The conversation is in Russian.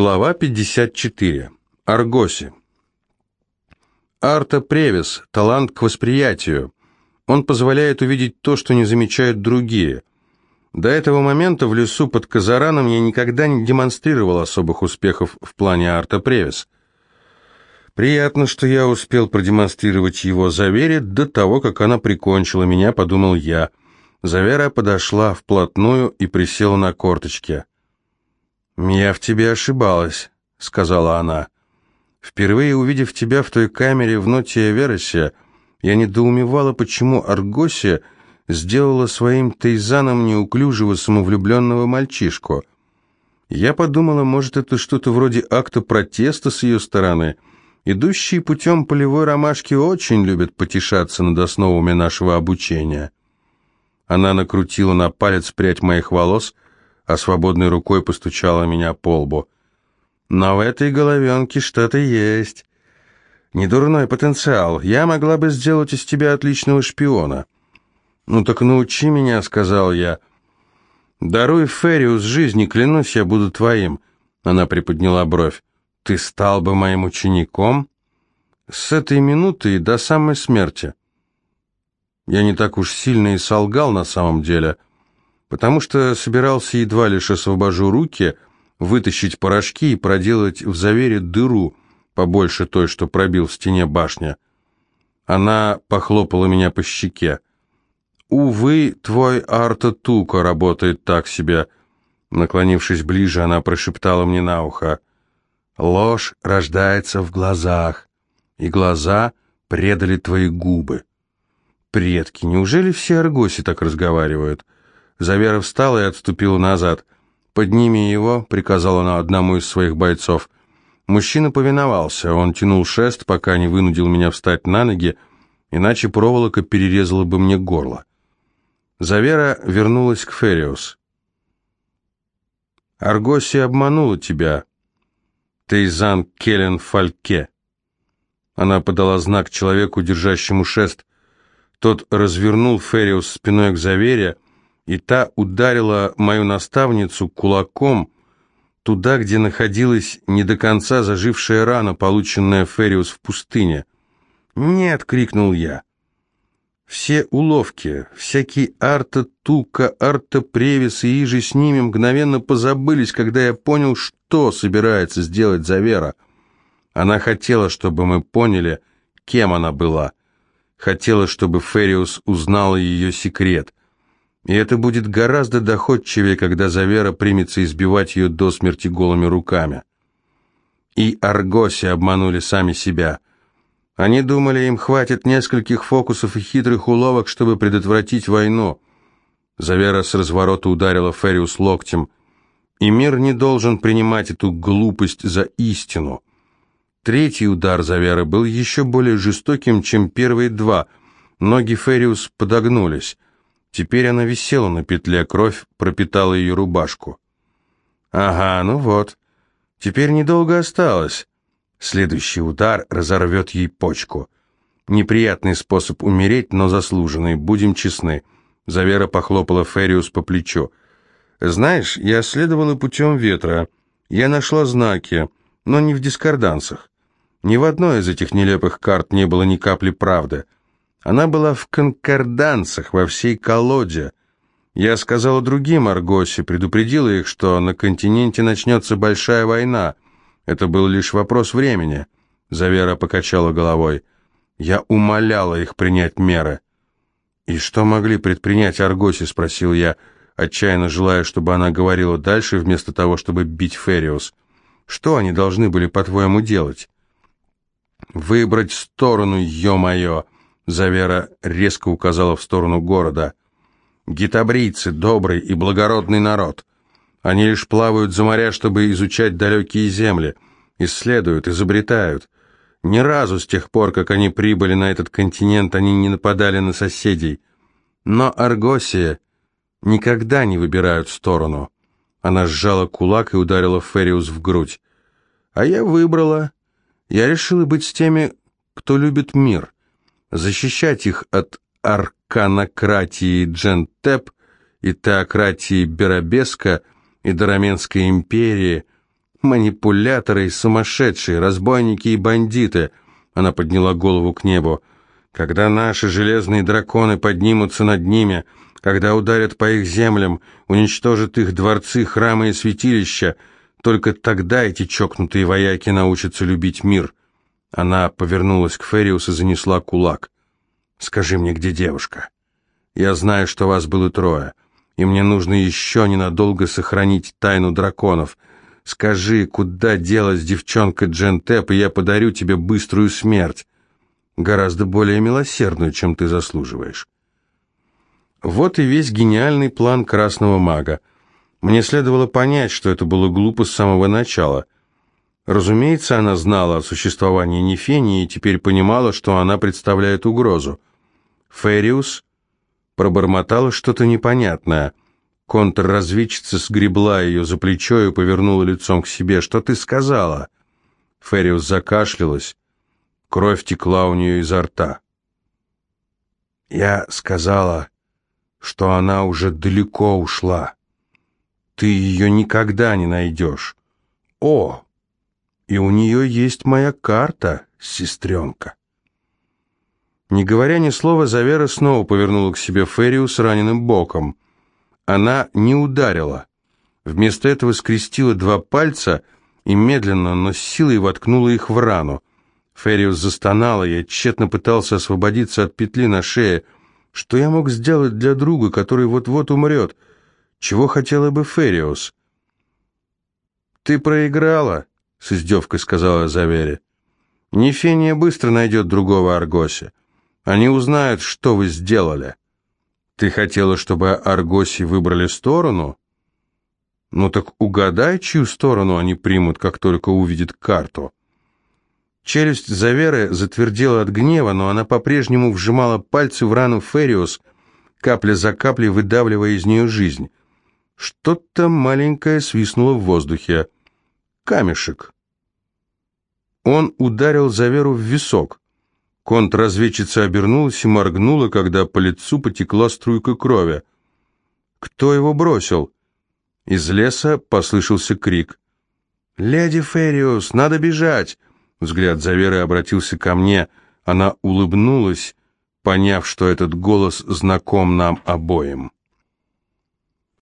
Глава 54. Аргоси. Арта Превис, талант к восприятию. Он позволяет увидеть то, что не замечают другие. До этого момента в лесу под Казараном я никогда не демонстрировал особых успехов в плане Арта Превис. Приятно, что я успел продемонстрировать его Завере до того, как она прикончила меня, подумал я. Завера подошла вплотную и присела на корточки. «Я в тебе ошибалась», — сказала она. «Впервые увидев тебя в той камере в ноте Веросе, я недоумевала, почему Аргосия сделала своим тейзаном неуклюжего самовлюбленного мальчишку. Я подумала, может, это что-то вроде акта протеста с ее стороны. Идущие путем полевой ромашки очень любят потешаться над основами нашего обучения». Она накрутила на палец прядь моих волос — а свободной рукой постучала меня по лбу. «Но в этой головенке что-то есть. Недурной потенциал. Я могла бы сделать из тебя отличного шпиона». «Ну так научи меня», — сказал я. «Даруй Фериус жизни, клянусь, я буду твоим». Она приподняла бровь. «Ты стал бы моим учеником?» «С этой минуты до самой смерти». Я не так уж сильно и солгал на самом деле — потому что собирался едва лишь освобожу руки, вытащить порошки и проделать в завере дыру, побольше той, что пробил в стене башня. Она похлопала меня по щеке. «Увы, твой Арта Тука работает так себе». Наклонившись ближе, она прошептала мне на ухо. «Ложь рождается в глазах, и глаза предали твои губы». «Предки, неужели все аргоси так разговаривают?» Завера встала и отступила назад. «Подними его», — приказала она одному из своих бойцов. Мужчина повиновался, он тянул шест, пока не вынудил меня встать на ноги, иначе проволока перерезала бы мне горло. Завера вернулась к Фериус. «Аргоси обманула тебя, Тейзан Келлен Фальке». Она подала знак человеку, держащему шест. Тот развернул Фериус спиной к Завере, и та ударила мою наставницу кулаком туда, где находилась не до конца зажившая рана, полученная Фериус в пустыне. «Нет!» — крикнул я. Все уловки, всякие арта-тука, арта-превис и иже с ними мгновенно позабылись, когда я понял, что собирается сделать Завера. Она хотела, чтобы мы поняли, кем она была. Хотела, чтобы Фериус узнала ее секрет. И это будет гораздо доходчивее, когда Завера примется избивать ее до смерти голыми руками. И Аргоси обманули сами себя. Они думали, им хватит нескольких фокусов и хитрых уловок, чтобы предотвратить войну. Завера с разворота ударила Фериус локтем. И мир не должен принимать эту глупость за истину. Третий удар Заверы был еще более жестоким, чем первые два. Ноги Фериус подогнулись. Теперь она висела на петле, кровь пропитала ее рубашку. «Ага, ну вот. Теперь недолго осталось. Следующий удар разорвет ей почку. Неприятный способ умереть, но заслуженный, будем честны». Завера похлопала Фериус по плечу. «Знаешь, я следовала путем ветра. Я нашла знаки, но не в дискордансах. Ни в одной из этих нелепых карт не было ни капли правды». Она была в конкордансах во всей колоде. Я сказала другим Аргосе, предупредила их, что на континенте начнется большая война. Это был лишь вопрос времени. Завера покачала головой. Я умоляла их принять меры. «И что могли предпринять Аргоси?» — спросил я, отчаянно желая, чтобы она говорила дальше, вместо того, чтобы бить Фериус. «Что они должны были, по-твоему, делать?» «Выбрать сторону, ё-моё!» Завера резко указала в сторону города. «Гитабрийцы — добрый и благородный народ. Они лишь плавают за моря, чтобы изучать далекие земли, исследуют, изобретают. Ни разу с тех пор, как они прибыли на этот континент, они не нападали на соседей. Но Аргосия никогда не выбирают сторону». Она сжала кулак и ударила Фериус в грудь. «А я выбрала. Я решила быть с теми, кто любит мир» защищать их от арканократии Джентеп и теократии Беробеска и Дораменской империи, Манипуляторы и сумасшедшие, разбойники и бандиты. Она подняла голову к небу. Когда наши железные драконы поднимутся над ними, когда ударят по их землям, уничтожат их дворцы, храмы и святилища, только тогда эти чокнутые вояки научатся любить мир. Она повернулась к Фериус и занесла кулак. «Скажи мне, где девушка? Я знаю, что вас было трое, и мне нужно еще ненадолго сохранить тайну драконов. Скажи, куда делась девчонка Джентеп, и я подарю тебе быструю смерть, гораздо более милосердную, чем ты заслуживаешь». Вот и весь гениальный план красного мага. Мне следовало понять, что это было глупо с самого начала. Разумеется, она знала о существовании Нефении и теперь понимала, что она представляет угрозу. Фериус пробормотала что-то непонятное. Контрразведчица сгребла ее за плечо и повернула лицом к себе. «Что ты сказала?» Фериус закашлялась. Кровь текла у нее изо рта. «Я сказала, что она уже далеко ушла. Ты ее никогда не найдешь. О, и у нее есть моя карта, сестренка. Не говоря ни слова, Завера снова повернула к себе Фериус с раненым боком. Она не ударила. Вместо этого скрестила два пальца и медленно, но с силой воткнула их в рану. Фериус застонала, я тщетно пытался освободиться от петли на шее. Что я мог сделать для друга, который вот-вот умрет? Чего хотела бы Фериус? «Ты проиграла», — с издевкой сказала Завере. «Нефения быстро найдет другого Аргоси. Они узнают, что вы сделали. Ты хотела, чтобы Аргоси выбрали сторону? Ну так угадай, чью сторону они примут, как только увидят карту». Челюсть Заверы затвердела от гнева, но она по-прежнему вжимала пальцы в рану Фериус, капля за каплей выдавливая из нее жизнь. Что-то маленькое свистнуло в воздухе. Камешек. Он ударил Заверу в висок. Контрразведчица обернулась и моргнула, когда по лицу потекла струйка крови. «Кто его бросил?» Из леса послышался крик. «Леди Фериус, надо бежать!» Взгляд Заверы обратился ко мне. Она улыбнулась, поняв, что этот голос знаком нам обоим.